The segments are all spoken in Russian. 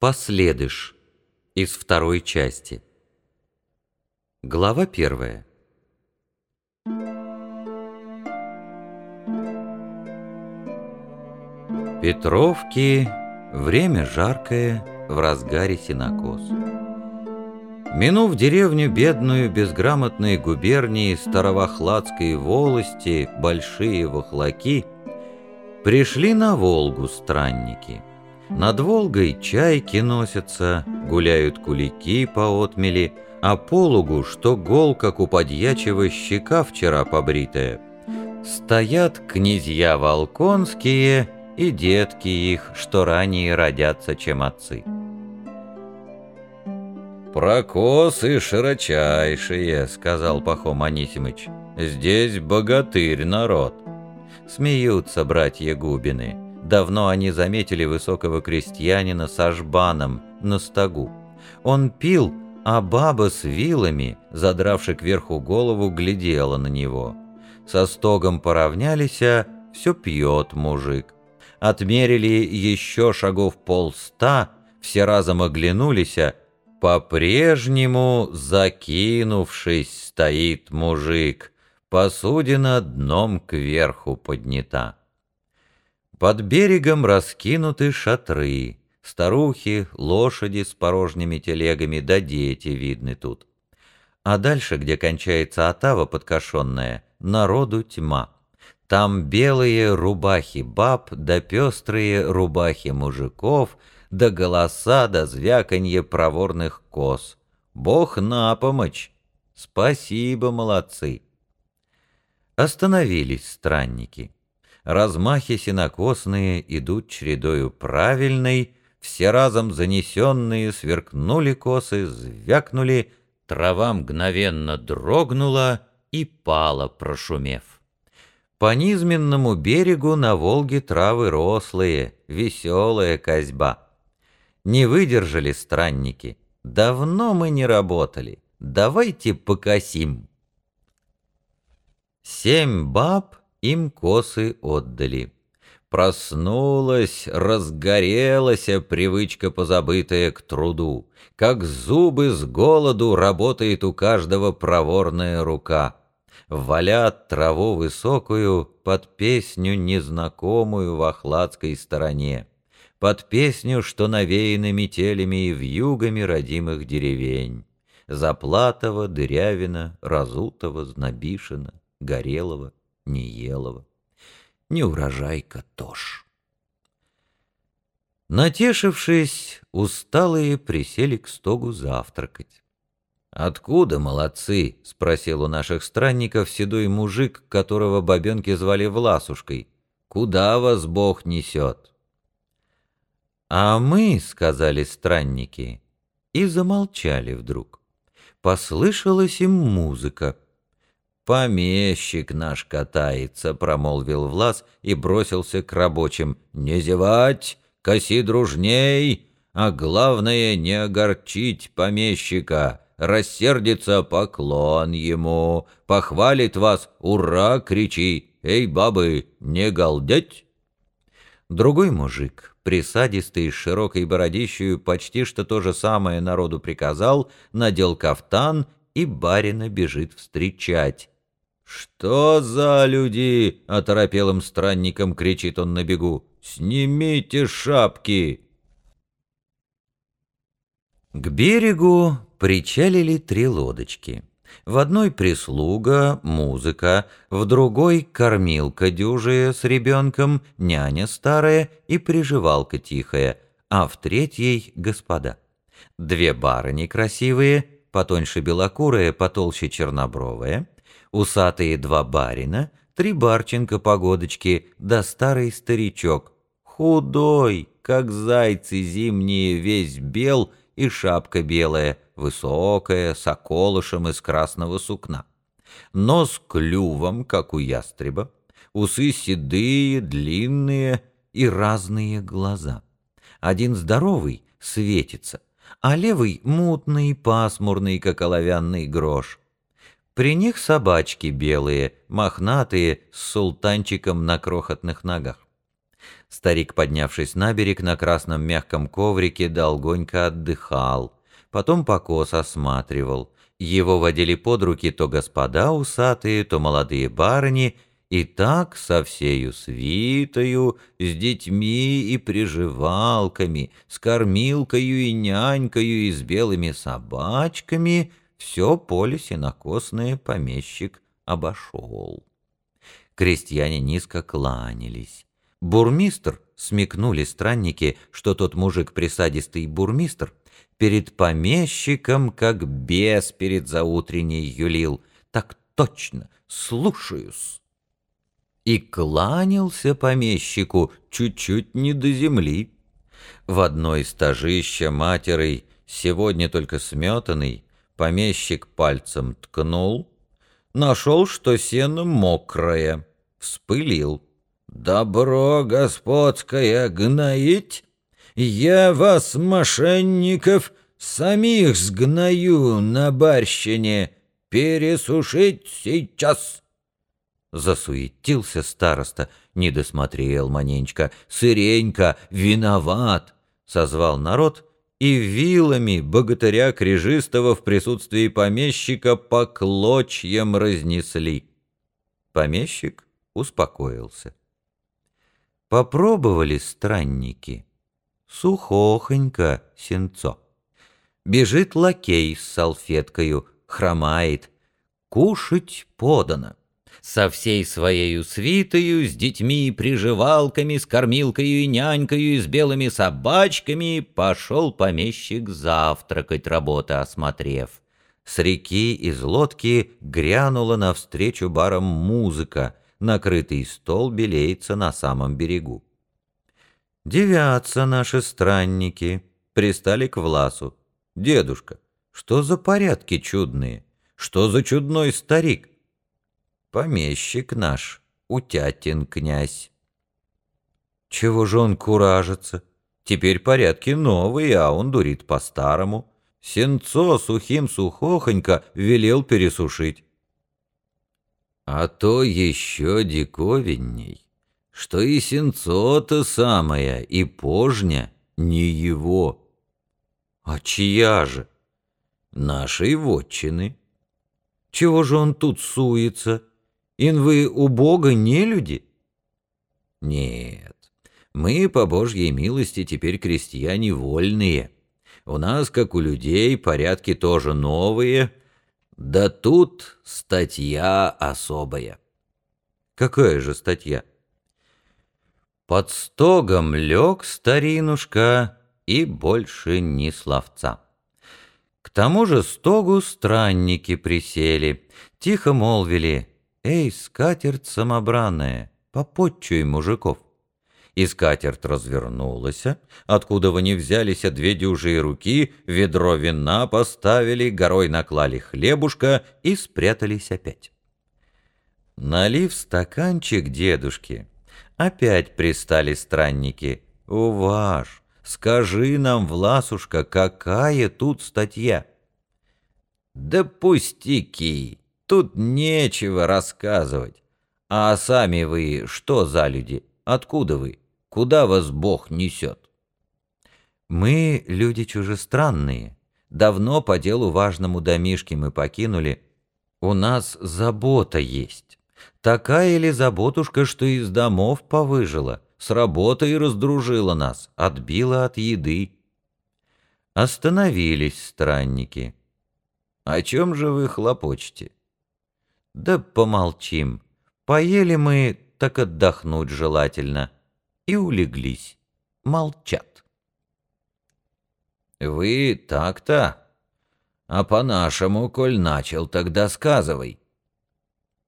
Последыш из второй части. Глава первая. Петровки, время жаркое, в разгаре синокос. Минув деревню бедную безграмотной губернии Старовохладской волости, большие вохлаки, пришли на Волгу странники — над Волгой чайки носятся, гуляют кулики по отмели, а полугу, что гол, как у подьячего щека вчера побритая. Стоят князья волконские и детки их, что ранее родятся, чем отцы. «Прокосы широчайшие», — сказал Пахом Анисимыч. «Здесь богатырь народ». Смеются братья Губины. Давно они заметили высокого крестьянина с ажбаном на стогу. Он пил, а баба с вилами, задравши кверху голову, глядела на него. Со стогом поравнялись, а все пьет мужик. Отмерили еще шагов полста, все разом оглянулись, а по-прежнему, закинувшись, стоит мужик, посудина дном кверху поднята. Под берегом раскинуты шатры, старухи, лошади с порожними телегами, да дети видны тут. А дальше, где кончается отава подкошенная, народу тьма. Там белые рубахи баб, да пестрые рубахи мужиков, да голоса, да звяканье проворных коз. Бог на помощь! Спасибо, молодцы! Остановились странники размахи синокосные идут чередою правильной, все разом занесенные сверкнули косы, звякнули, трава мгновенно дрогнула и пала, прошумев. По низменному берегу на Волге травы рослые, веселая козьба. Не выдержали странники. Давно мы не работали. Давайте покосим. Семь баб — им косы отдали. Проснулась, разгорелась привычка позабытая к труду. Как зубы с голоду работает у каждого проворная рука. Валят траву высокую под песню незнакомую в охладской стороне. Под песню, что навеяна метелями и вьюгами родимых деревень. Заплатова, Дырявина, Разутова, Знобишина, Горелого — Неелова, не урожайка тоже. Натешившись, усталые присели к стогу завтракать. «Откуда, молодцы?» — спросил у наших странников седой мужик, которого бабенки звали Власушкой. «Куда вас Бог несет?» «А мы», — сказали странники, и замолчали вдруг. Послышалась им музыка — «Помещик наш катается», — промолвил Влас и бросился к рабочим. «Не зевать, коси дружней, а главное не огорчить помещика. Рассердится поклон ему, похвалит вас, ура, кричи, эй, бабы, не галдеть!» Другой мужик, присадистый, с широкой бородищею, почти что то же самое народу приказал, надел кафтан и барина бежит встречать. «Что за люди?» — оторопелым странником кричит он на бегу. «Снимите шапки!» К берегу причалили три лодочки. В одной прислуга, музыка, в другой кормилка дюжая с ребенком, няня старая и приживалка тихая, а в третьей — господа. Две барыни красивые, потоньше белокурая, потолще чернобровая — усатые два барина, три барченка погодочки, да старый старичок. Худой, как зайцы зимние, весь бел и шапка белая, высокая, с околышем из красного сукна. Нос клювом, как у ястреба, усы седые, длинные и разные глаза. Один здоровый светится, а левый мутный, пасмурный, как оловянный грош. При них собачки белые, мохнатые, с султанчиком на крохотных ногах. Старик, поднявшись на берег, на красном мягком коврике долгонько отдыхал, потом покос осматривал. Его водили под руки то господа усатые, то молодые барыни, и так со всею свитою, с детьми и приживалками, с кормилкою и нянькою и с белыми собачками все поле сенокосное помещик обошел. Крестьяне низко кланялись. Бурмистр, смекнули странники, что тот мужик присадистый бурмистр, перед помещиком, как бес перед заутренней юлил. Так точно, слушаюсь. И кланялся помещику чуть-чуть не до земли. В одной стажища матерой, сегодня только сметанный, помещик пальцем ткнул, нашел, что сено мокрое, вспылил. «Добро господское гноить? Я вас, мошенников, самих сгною на барщине, пересушить сейчас!» Засуетился староста, не досмотрел маненечко, сыренько, виноват, созвал народ и вилами богатыря Крижистого в присутствии помещика по клочьям разнесли. Помещик успокоился. Попробовали странники. Сухохонько сенцо. Бежит лакей с салфеткою, хромает. Кушать подано со всей своею свитою, с детьми приживалками, с кормилкою и нянькою и с белыми собачками пошел помещик завтракать, работы осмотрев. С реки из лодки грянула навстречу барам музыка, накрытый стол белеется на самом берегу. Девятся наши странники, пристали к Власу. «Дедушка, что за порядки чудные? Что за чудной старик? Помещик наш, Утятин князь. Чего же он куражится? Теперь порядки новые, а он дурит по-старому. Сенцо сухим-сухохонько велел пересушить. А то еще диковинней, что и сенцо-то самое, и пожня не его. А чья же? Нашей вотчины. Чего же он тут суется? Ин вы у Бога не люди? Нет, мы, по Божьей милости, теперь крестьяне вольные. У нас, как у людей, порядки тоже новые, да тут статья особая. Какая же статья? Под стогом лег старинушка и больше ни словца. К тому же стогу странники присели, тихо молвили — «Эй, скатерть самобранная, попотчуй мужиков!» И скатерть развернулась, откуда вы не взялись две дюжие руки, ведро вина поставили, горой наклали хлебушка и спрятались опять. Налив стаканчик дедушке, опять пристали странники. «Уваж, скажи нам, Власушка, какая тут статья?» «Да пустяки!» Тут нечего рассказывать. А сами вы что за люди? Откуда вы? Куда вас Бог несет? Мы люди чужестранные. Давно по делу важному домишки мы покинули. У нас забота есть. Такая ли заботушка, что из домов повыжила, с работой раздружила нас, отбила от еды? Остановились странники. О чем же вы хлопочете? Да помолчим. Поели мы, так отдохнуть желательно. И улеглись. Молчат. Вы так-то? А по-нашему, коль начал, тогда сказывай.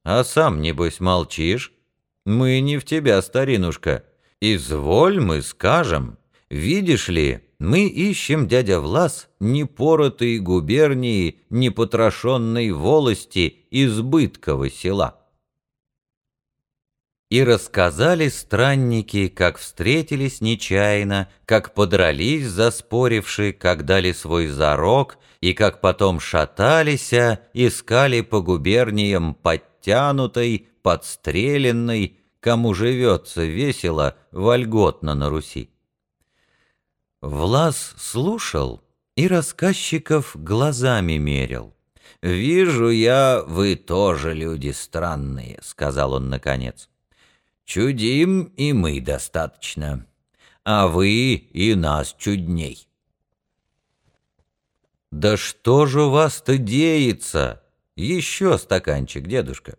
А сам, небось, молчишь? Мы не в тебя, старинушка. Изволь мы скажем. Видишь ли, мы ищем, дядя Влас, непоротой губернии, непотрошенной волости, избыткового села. И рассказали странники, как встретились нечаянно, как подрались заспоривши, как дали свой зарок, и как потом шаталися, искали по губерниям подтянутой, подстреленной, кому живется весело, вольготно на Руси. Влас слушал и рассказчиков глазами мерил. «Вижу я, вы тоже люди странные», — сказал он наконец. «Чудим и мы достаточно, а вы и нас чудней». «Да что же у вас-то деется? Еще стаканчик, дедушка».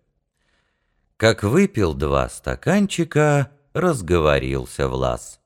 Как выпил два стаканчика, разговорился Влас.